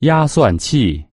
压蒜器。